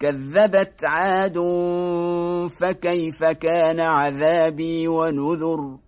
كذبت عاد فكيف كان عذابي ونذر